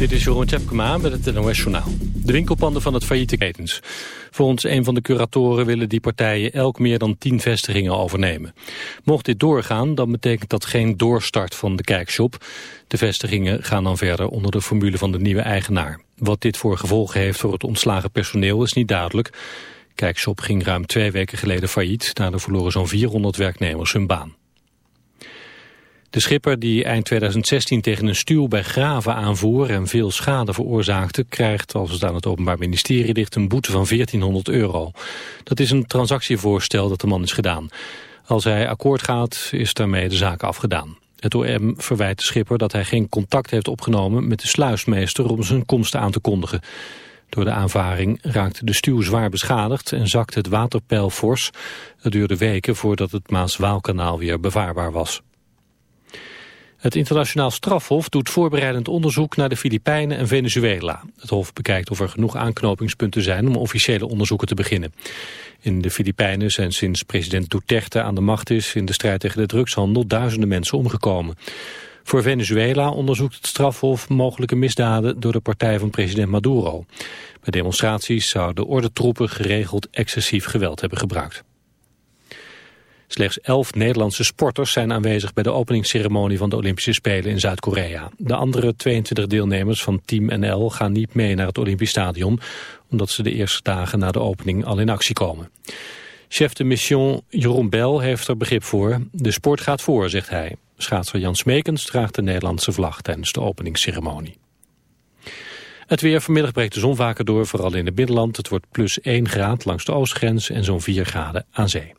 Dit is Jeroen Tjepkema met het NOS. De winkelpanden van het failliete ketens. Volgens een van de curatoren willen die partijen elk meer dan tien vestigingen overnemen. Mocht dit doorgaan, dan betekent dat geen doorstart van de kijkshop. De vestigingen gaan dan verder onder de formule van de nieuwe eigenaar. Wat dit voor gevolgen heeft voor het ontslagen personeel is niet duidelijk. Kijkshop ging ruim twee weken geleden failliet. Daardoor verloren zo'n 400 werknemers hun baan. De schipper die eind 2016 tegen een stuw bij Graven aanvoer en veel schade veroorzaakte, krijgt, als het aan het Openbaar Ministerie ligt, een boete van 1400 euro. Dat is een transactievoorstel dat de man is gedaan. Als hij akkoord gaat, is daarmee de zaak afgedaan. Het OM verwijt de schipper dat hij geen contact heeft opgenomen met de sluismeester om zijn komst aan te kondigen. Door de aanvaring raakte de stuw zwaar beschadigd en zakte het waterpeil fors. Het duurde weken voordat het Maas-Waalkanaal weer bevaarbaar was. Het internationaal strafhof doet voorbereidend onderzoek naar de Filipijnen en Venezuela. Het hof bekijkt of er genoeg aanknopingspunten zijn om officiële onderzoeken te beginnen. In de Filipijnen zijn sinds president Duterte aan de macht is in de strijd tegen de drugshandel duizenden mensen omgekomen. Voor Venezuela onderzoekt het strafhof mogelijke misdaden door de partij van president Maduro. Bij demonstraties zouden ordentroepen geregeld excessief geweld hebben gebruikt. Slechts elf Nederlandse sporters zijn aanwezig bij de openingsceremonie van de Olympische Spelen in Zuid-Korea. De andere 22 deelnemers van Team NL gaan niet mee naar het Olympisch Stadion, omdat ze de eerste dagen na de opening al in actie komen. Chef de mission Jeroen Bel heeft er begrip voor. De sport gaat voor, zegt hij. Schaatser Jan Smekens draagt de Nederlandse vlag tijdens de openingsceremonie. Het weer vanmiddag breekt de zon vaker door, vooral in het binnenland. Het wordt plus 1 graad langs de oostgrens en zo'n 4 graden aan zee.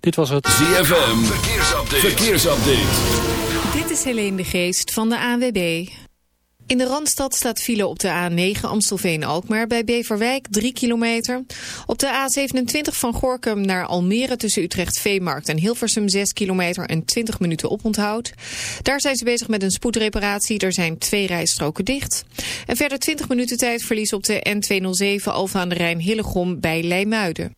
Dit was het ZFM Verkeersupdate. Verkeersupdate. Dit is Helene de Geest van de ANWB. In de Randstad staat file op de A9 Amstelveen-Alkmaar bij Beverwijk 3 kilometer. Op de A27 van Gorkum naar Almere tussen Utrecht Veemarkt en Hilversum 6 kilometer en 20 minuten oponthoud. Daar zijn ze bezig met een spoedreparatie. Er zijn twee rijstroken dicht. En verder 20 minuten tijd verlies op de N207 Alfa aan de Rijn Hillegom bij Leimuiden.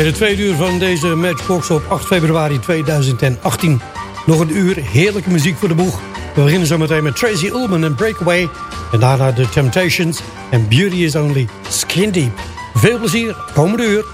Alweer de tweede uur van deze Matchbox op 8 februari 2018. Nog een uur heerlijke muziek voor de boeg. We beginnen zometeen met Tracy Ullman en Breakaway. En daarna The Temptations en Beauty is Only Skin Deep. Veel plezier, komende uur.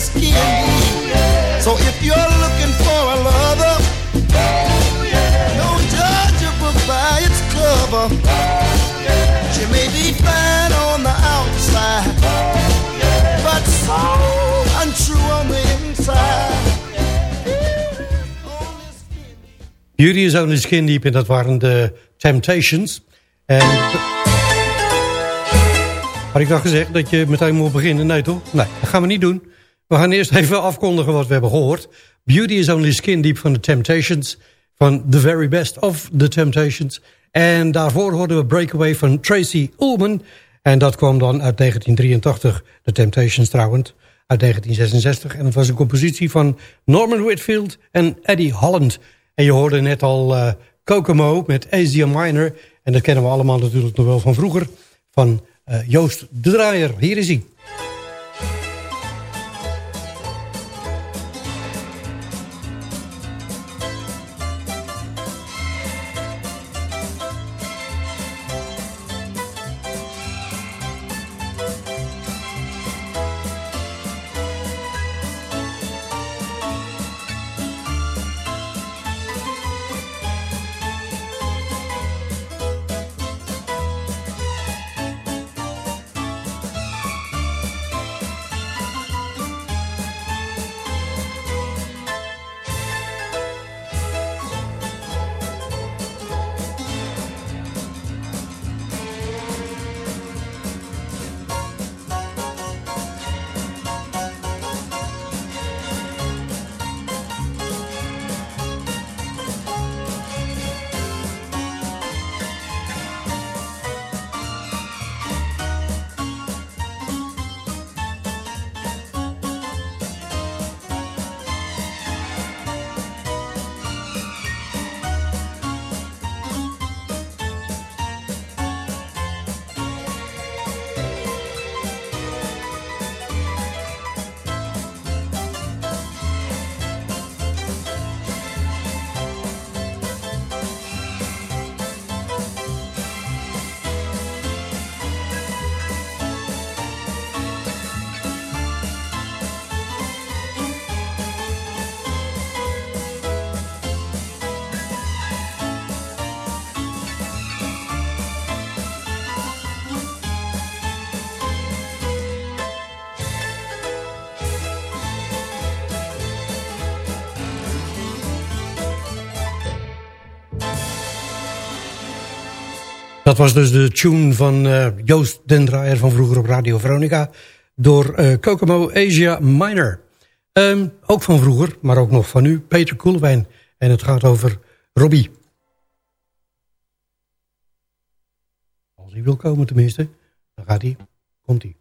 Skin deep. So if you're looking for a lover, don't judge a book by its cover. She may be fine on the outside, but so untrue on the inside. Jury is Only Skin Deep en dat waren de Temptations. En had ik dan gezegd dat je meteen moet beginnen? Nee toch? Nee, dat gaan we niet doen. We gaan eerst even afkondigen wat we hebben gehoord. Beauty is Only Skin Deep van de Temptations. Van The Very Best of The Temptations. En daarvoor hoorden we Breakaway van Tracy Ullman. En dat kwam dan uit 1983. The Temptations trouwens. Uit 1966. En het was een compositie van Norman Whitfield en Eddie Holland. En je hoorde net al uh, Kokomo met Asia Minor. En dat kennen we allemaal natuurlijk nog wel van vroeger. Van uh, Joost de Draaier. Hier is hij. Dat was dus de tune van uh, Joost den Draaier van vroeger op Radio Veronica... door uh, Kokomo Asia Minor. Um, ook van vroeger, maar ook nog van nu, Peter Koelewijn. En het gaat over Robbie. Als hij wil komen tenminste, dan gaat hij. Komt hij.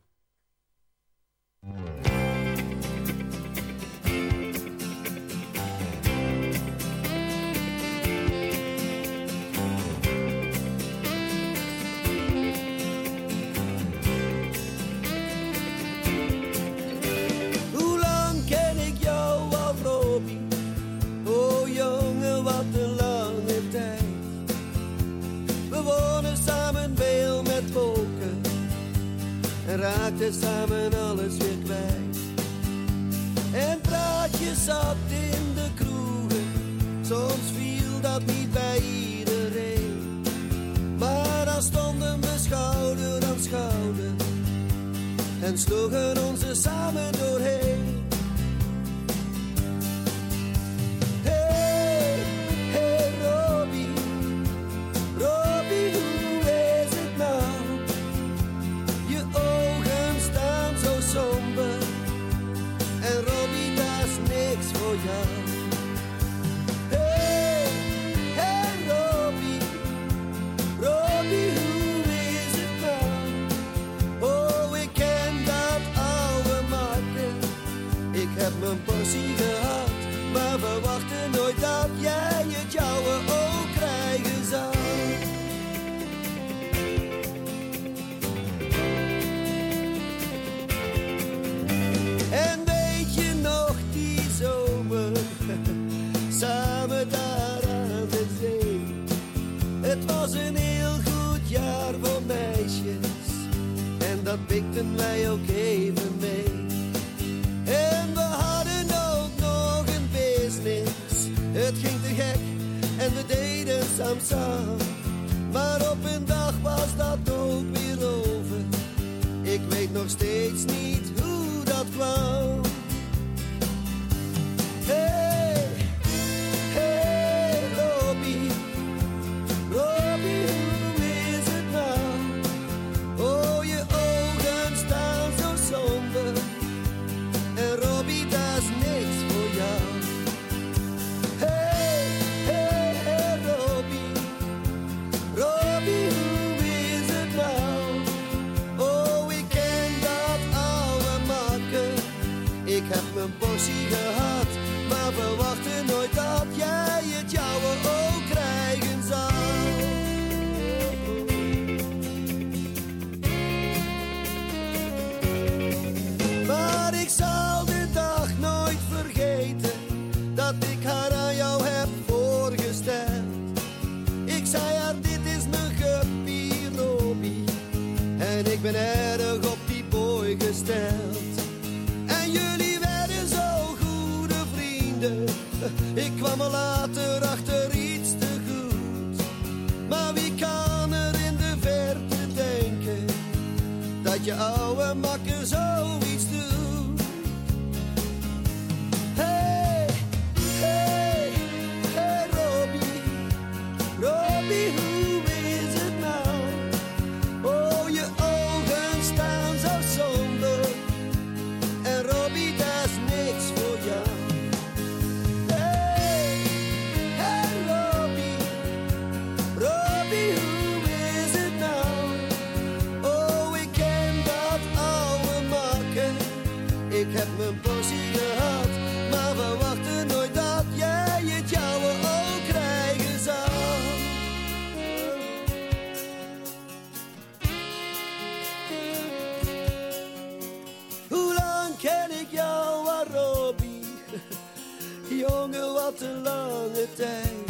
wat een lange tijd.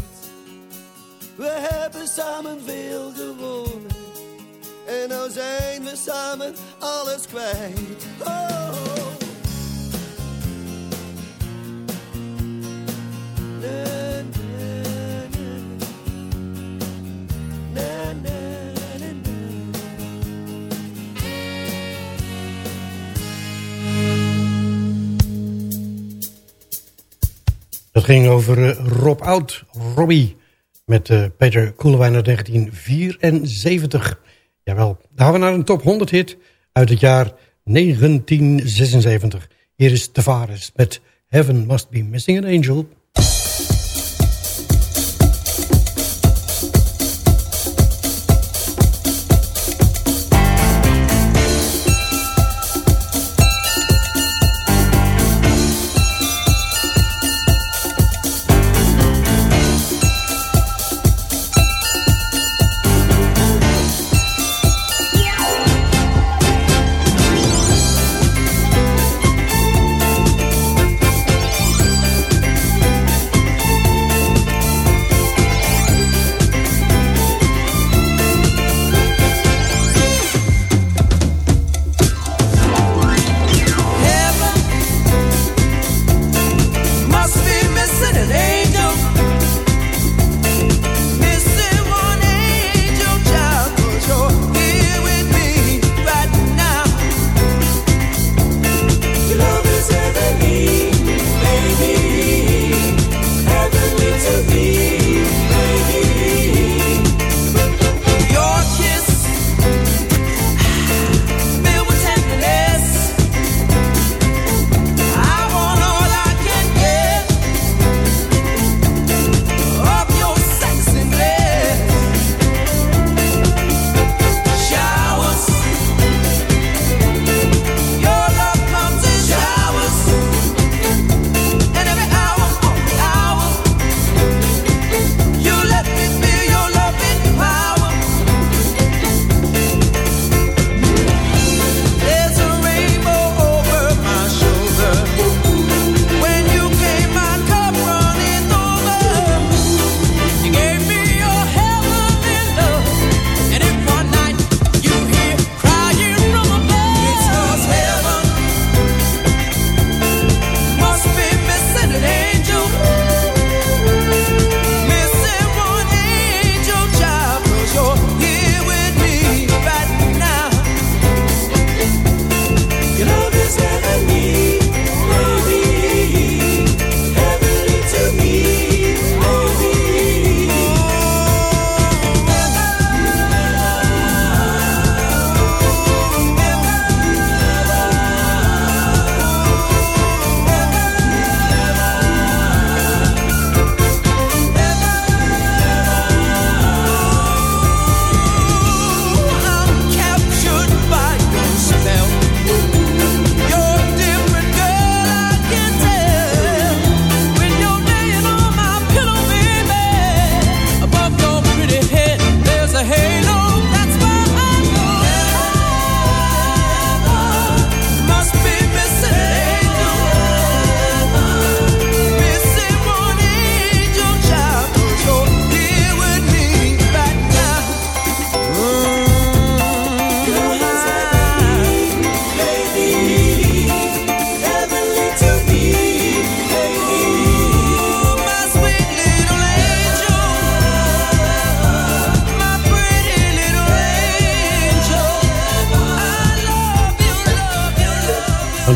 We hebben samen veel gewonnen. En nou zijn we samen alles kwijt. Oh. ging over eh, Rob Oud, Robbie, met eh, Peter Koelewijn uit 1974. Jawel, dan gaan we naar een top 100 hit uit het jaar 1976. Hier is Tavares met Heaven Must Be Missing an Angel.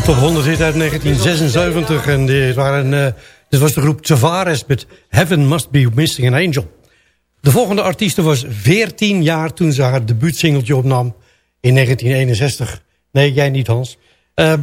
Top 100 hit uit 1976. En dit, uh, dit was de groep Tavares met Heaven Must Be Missing an Angel. De volgende artieste was 14 jaar toen ze haar debuutsingeltje opnam in 1961. Nee, jij niet Hans.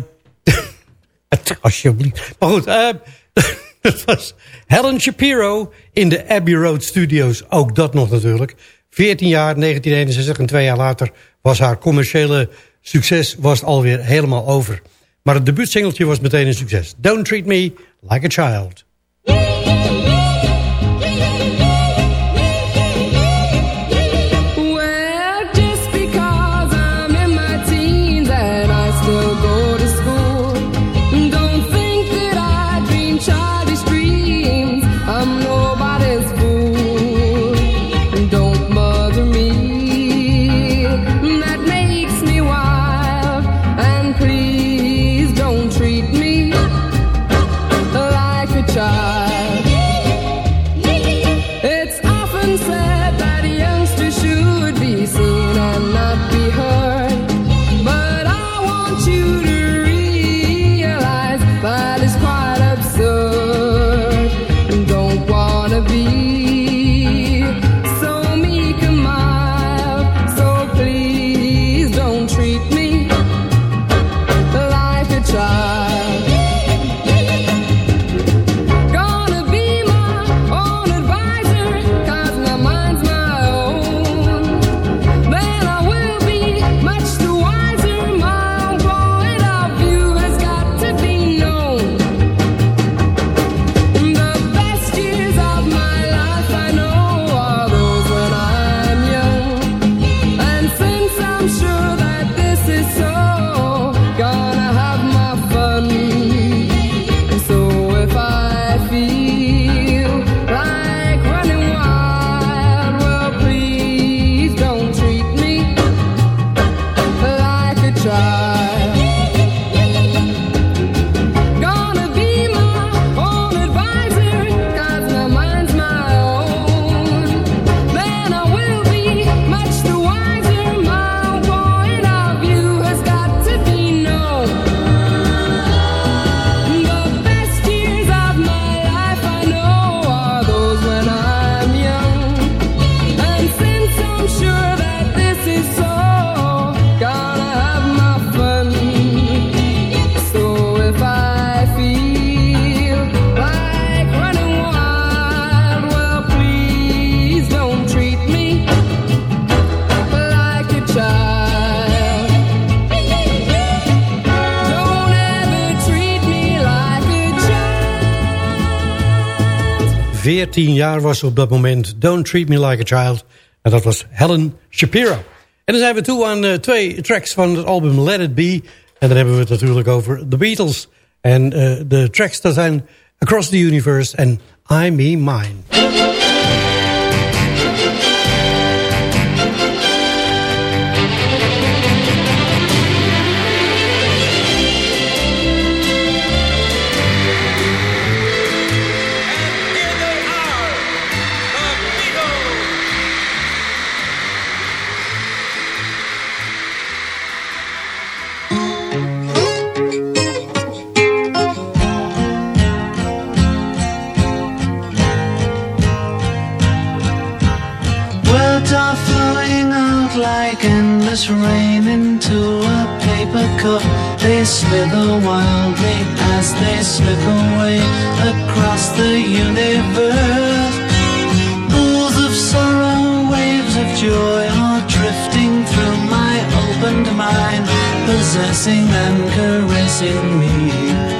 Uh, alsjeblieft. Maar goed, uh, het was Helen Shapiro in de Abbey Road Studios. Ook dat nog natuurlijk. 14 jaar, 1961 en twee jaar later was haar commerciële succes was alweer helemaal over. Maar het debuutsingeltje was meteen een succes. Don't Treat Me Like a Child. Jaar was op dat moment Don't Treat Me Like a Child. En dat was Helen Shapiro. En dan zijn we toe aan uh, twee tracks van het album Let It Be. En dan hebben we het natuurlijk over The Beatles. En uh, de tracks daar zijn Across the Universe en I Me Mine.「rain into a paper cup. They slither wildly as they slip away across the universe. Pools of sorrow, waves of joy are drifting through my opened mind, possessing and caressing me.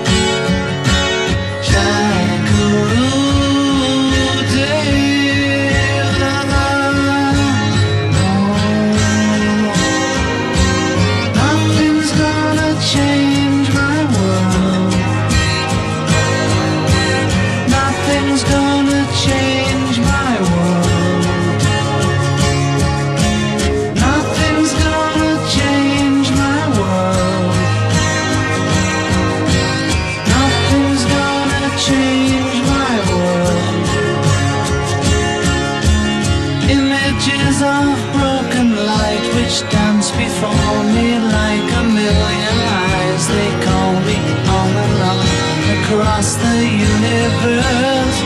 across the universe.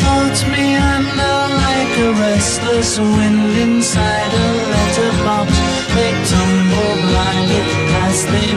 Floats me under like a restless wind inside a letterbox. They tumble blindly as they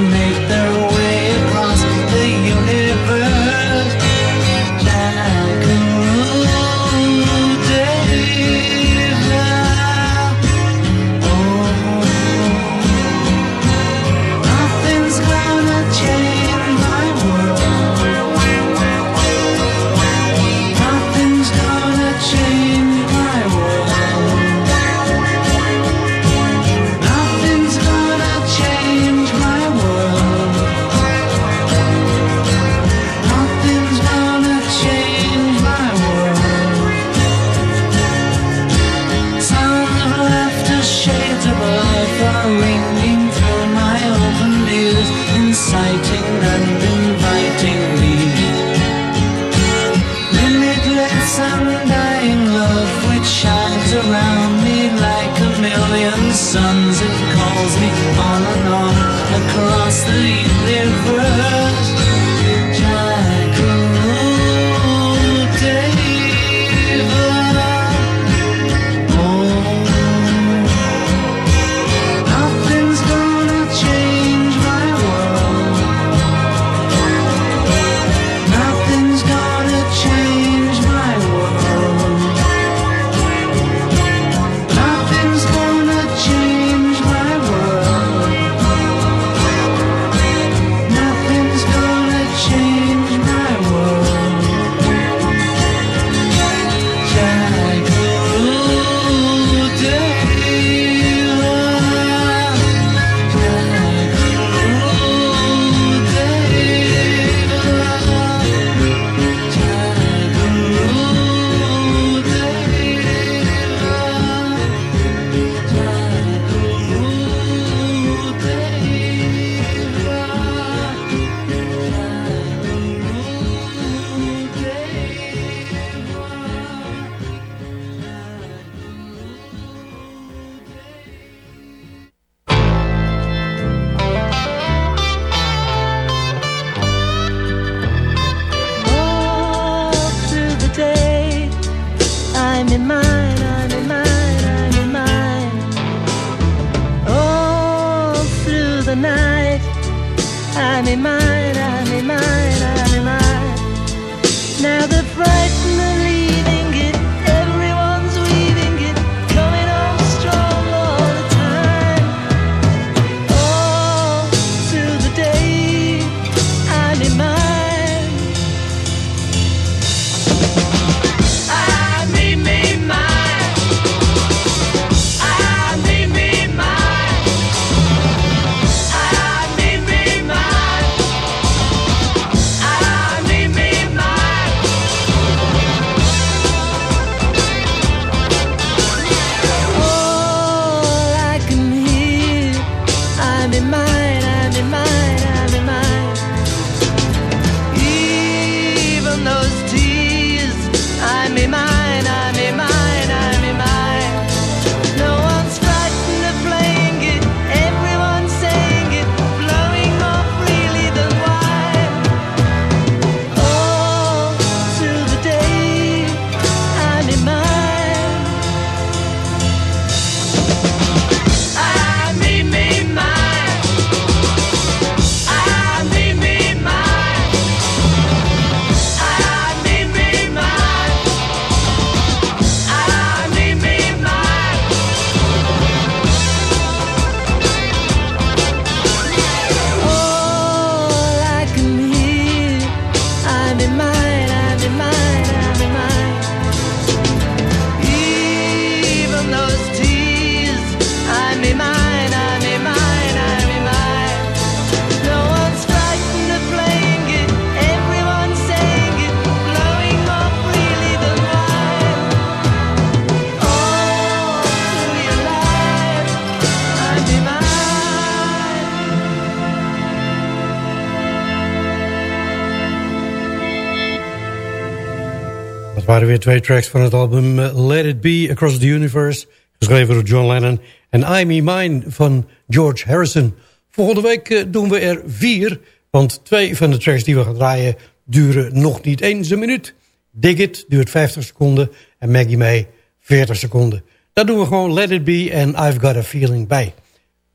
weer twee tracks van het album eh, Let It Be Across the Universe. Geschreven door John Lennon. En I Me Mine van George Harrison. Volgende week eh, doen we er vier. Want twee van de tracks die we gaan draaien duren nog niet eens een minuut. Dig It duurt 50 seconden. En Maggie May 40 seconden. Daar doen we gewoon Let It Be en I've Got A Feeling bij.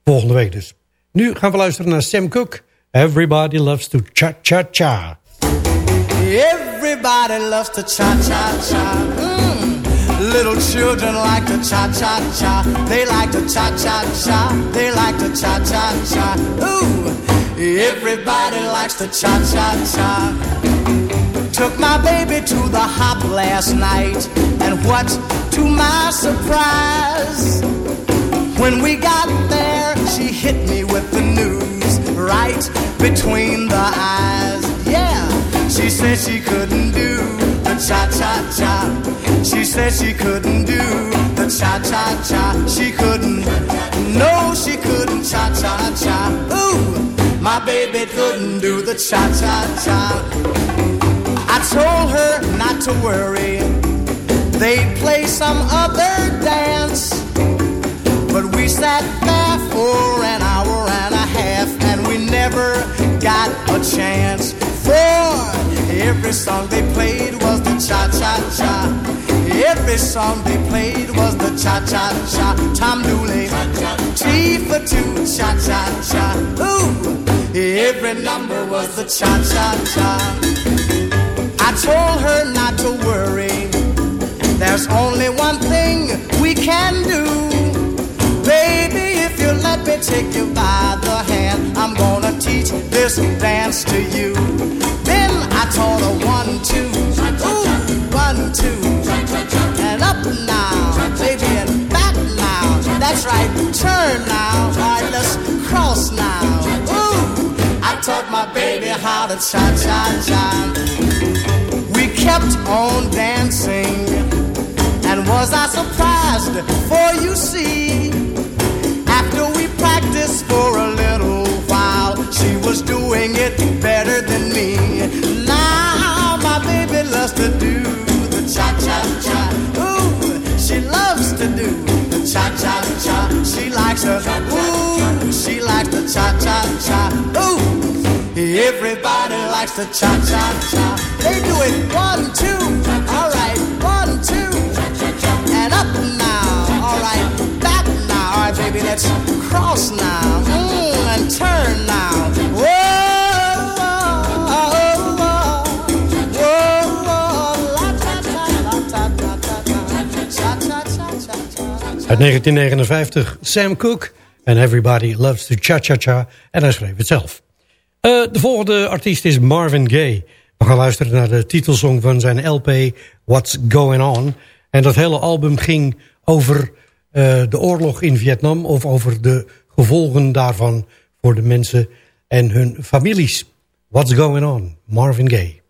Volgende week dus. Nu gaan we luisteren naar Sam Cooke. Everybody loves to cha-cha-cha. Everybody loves to cha-cha-cha. Mm. Little children like to cha-cha-cha. They like to cha-cha-cha. They like to cha-cha-cha. Ooh, everybody likes to cha-cha-cha. Took my baby to the hop last night. And what to my surprise? When we got there, she hit me with the news right between the eyes. She said she couldn't do the cha cha cha. She said she couldn't do the cha cha cha. She couldn't, no, she couldn't cha cha cha. Ooh, my baby couldn't do the cha cha cha. I told her not to worry, they'd play some other dance. But we sat there for an hour and a half and we never got a chance. For every song they played was the cha cha cha. Every song they played was the cha cha cha. Tom Dooley, T for two, cha cha cha. Ooh, every number was the cha cha cha. I told her not to worry. There's only one thing we can do. Baby, if you let me take you by the hand, I'm gonna teach this dance to you. I taught her one, two, ooh, one, two, and up now, baby, and back now. That's right, turn now. Right, let's cross now. Ooh, I taught my baby how to cha cha cha. We kept on dancing. And was I surprised? For you see, after we practiced for a little while, she was doing it better than me. Baby loves to do the cha cha cha. Ooh, she loves to do the cha cha cha. She likes her. Ooh, she likes the cha cha cha. Ooh, everybody likes the cha cha cha. They do it one two. All right, one two and up now. All right, back now. All right, baby, let's cross now. Mm, and turn now. Uit 1959, Sam Cooke. En Everybody Loves to Cha-Cha-Cha. En hij schreef het zelf. Eh, de volgende artiest is Marvin Gaye. We gaan luisteren naar de titelsong van zijn LP What's Going On. En dat hele album ging over eh, de oorlog in Vietnam... of over de gevolgen daarvan voor de mensen en hun families. What's Going On, Marvin Gaye.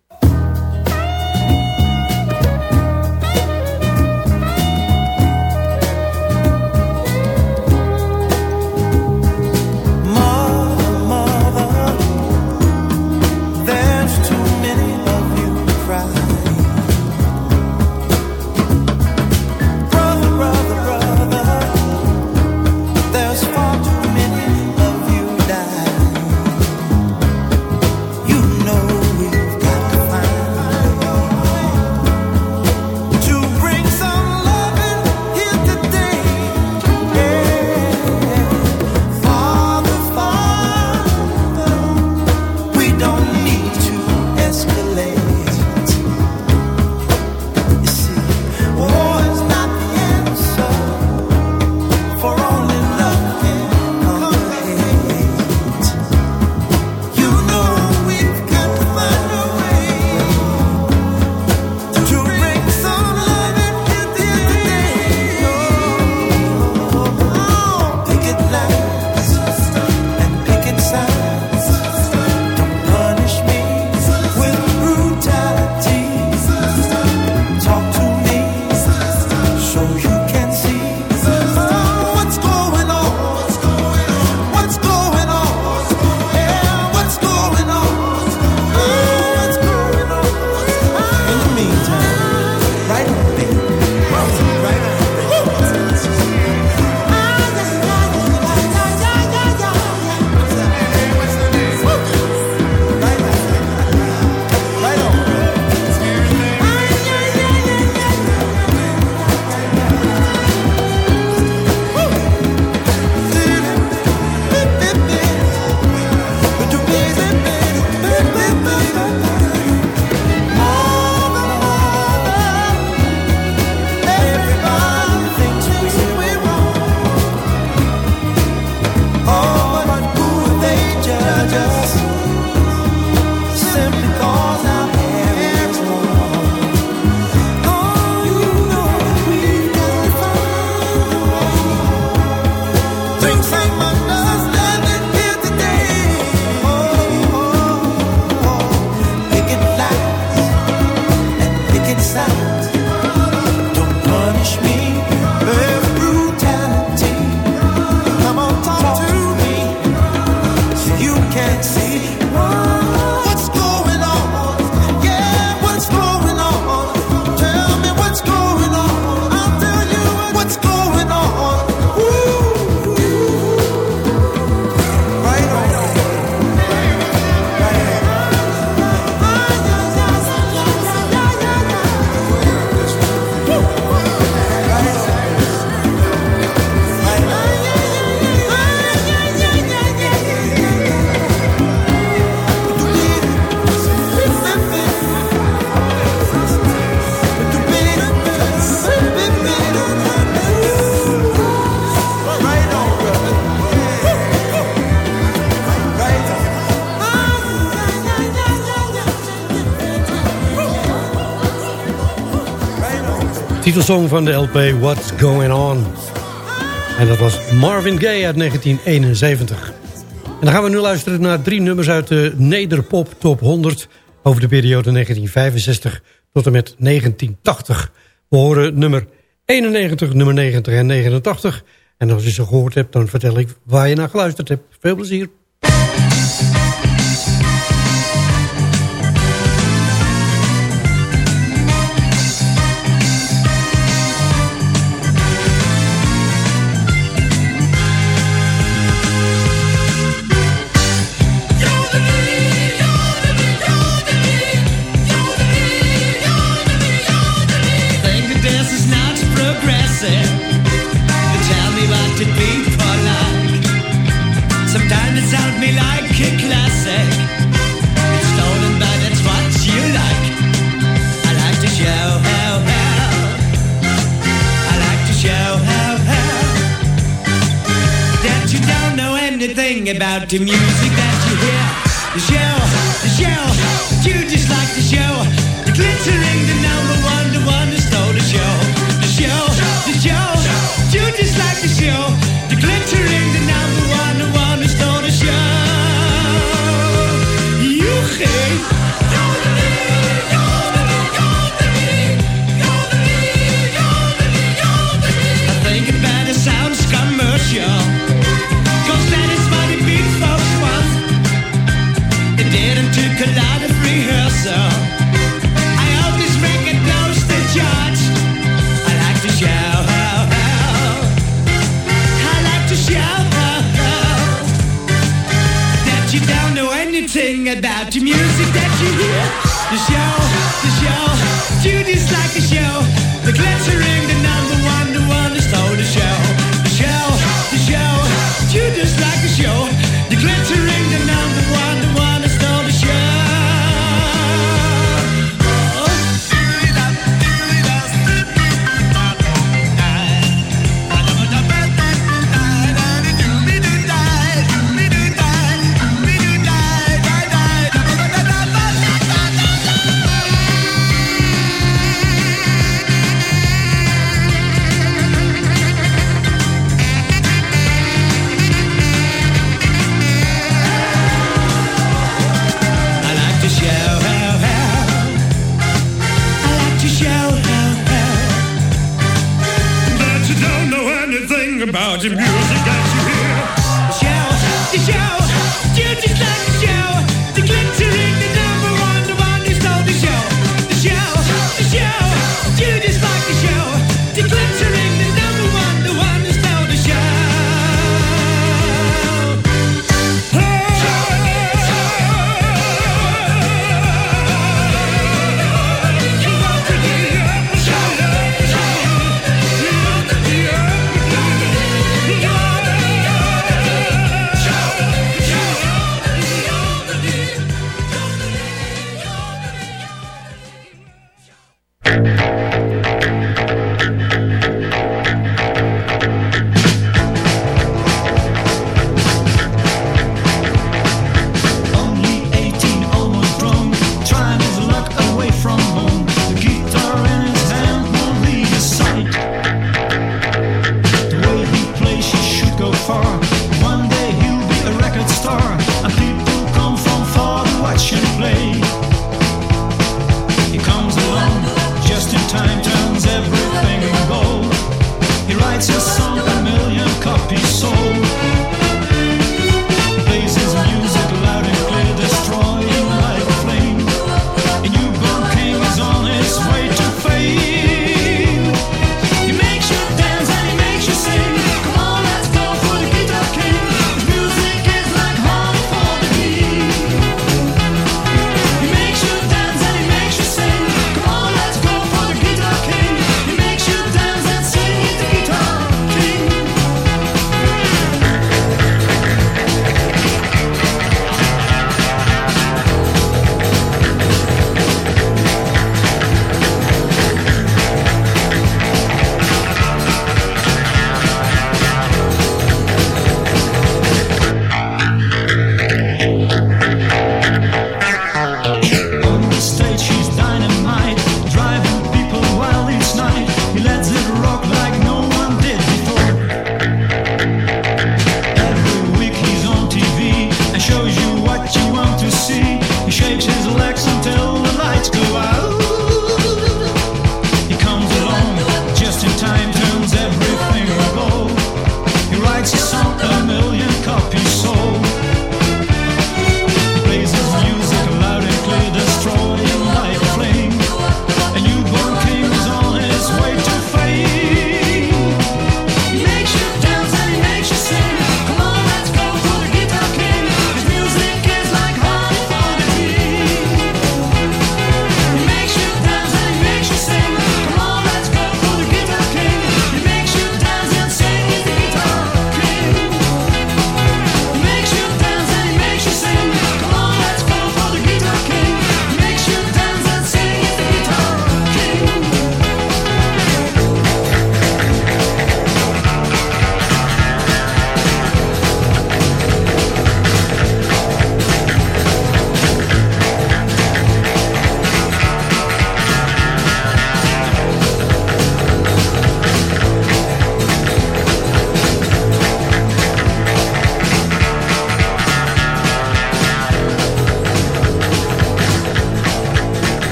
Song van de LP What's Going On. En dat was Marvin Gaye uit 1971. En dan gaan we nu luisteren naar drie nummers uit de Nederpop Top 100... over de periode 1965 tot en met 1980. We horen nummer 91, nummer 90 en 89. En als je ze gehoord hebt, dan vertel ik waar je naar geluisterd hebt. Veel plezier. the music that you hear. The shell, you shout, you just like.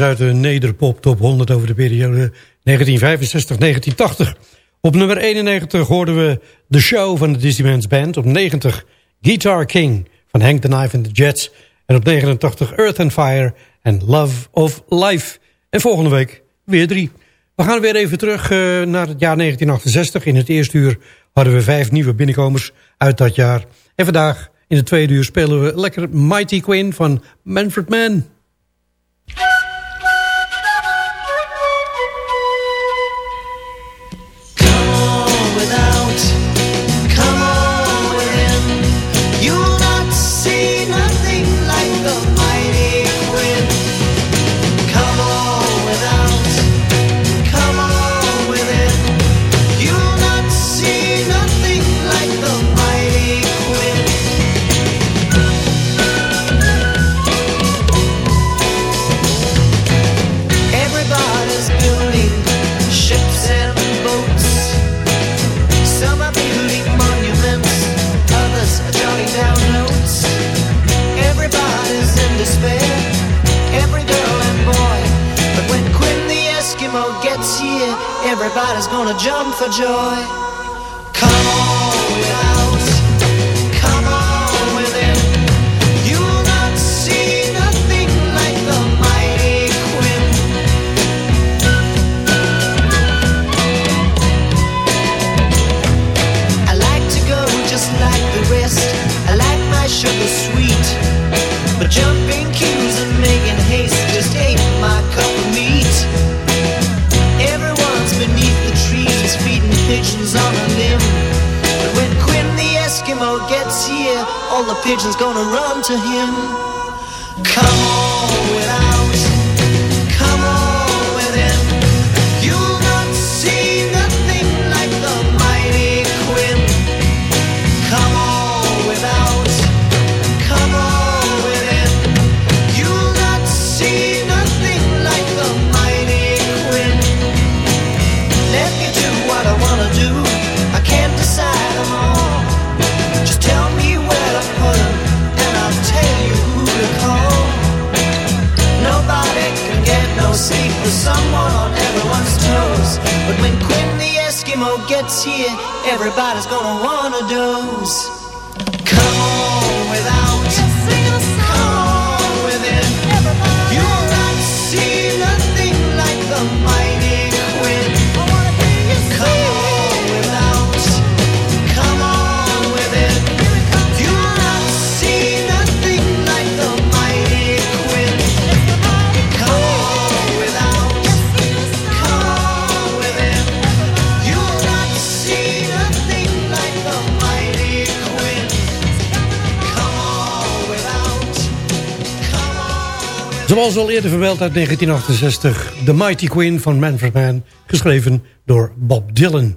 uit de Nederpop Top 100 over de periode 1965-1980. Op nummer 91 hoorden we The Show van de Disneyman's Band. Op 90 Guitar King van Hank the Knife and the Jets. En op 89 Earth and Fire en Love of Life. En volgende week weer drie. We gaan weer even terug eh, naar het jaar 1968. In het eerste uur hadden we vijf nieuwe binnenkomers uit dat jaar. En vandaag in het tweede uur spelen we lekker Mighty Queen van Manfred Mann. joy. Zoals al eerder vermeld uit 1968, The Mighty Queen van Man for Man, geschreven door Bob Dylan.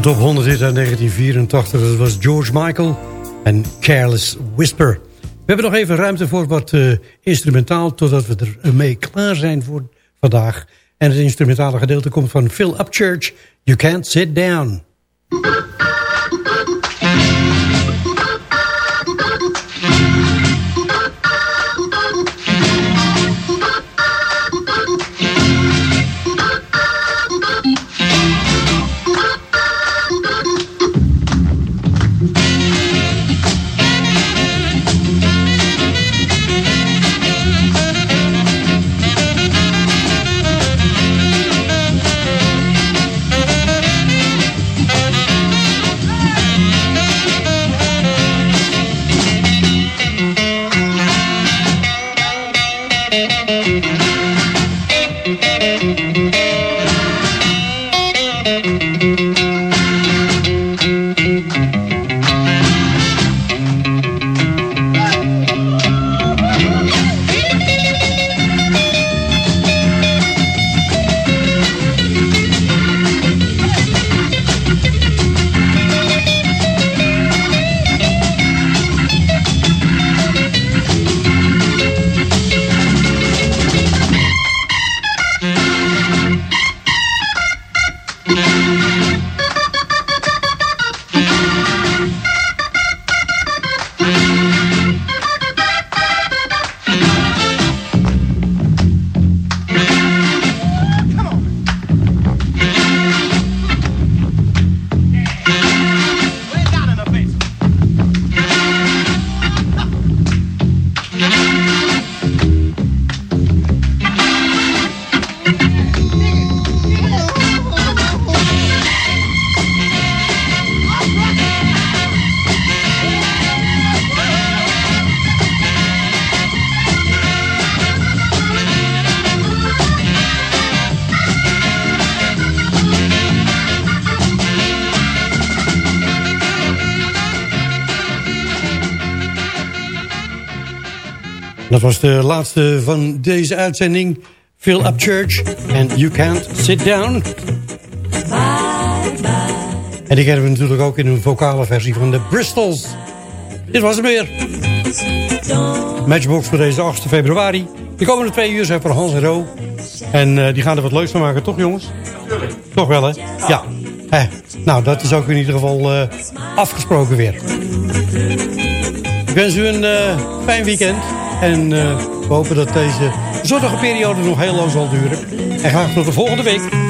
Een top 100 hit uit 1984. Dat was George Michael en Careless Whisper. We hebben nog even ruimte voor wat uh, instrumentaal... totdat we ermee klaar zijn voor vandaag. En het instrumentale gedeelte komt van Phil Upchurch. You Can't Sit Down. Dat was de laatste van deze uitzending. Fill Up Church and You Can't Sit Down. En die kennen we natuurlijk ook in een vocale versie van de Bristols. Dit was hem weer. Matchbox voor deze 8 februari. De komende twee uur zijn voor Hans en Ro. En uh, die gaan er wat leuks van maken, toch jongens? Toch wel, hè? Ja. Eh, nou, dat is ook in ieder geval uh, afgesproken weer. Ik wens u een fijn weekend. En uh, we hopen dat deze zonnige periode nog heel lang zal duren. En graag tot de volgende week.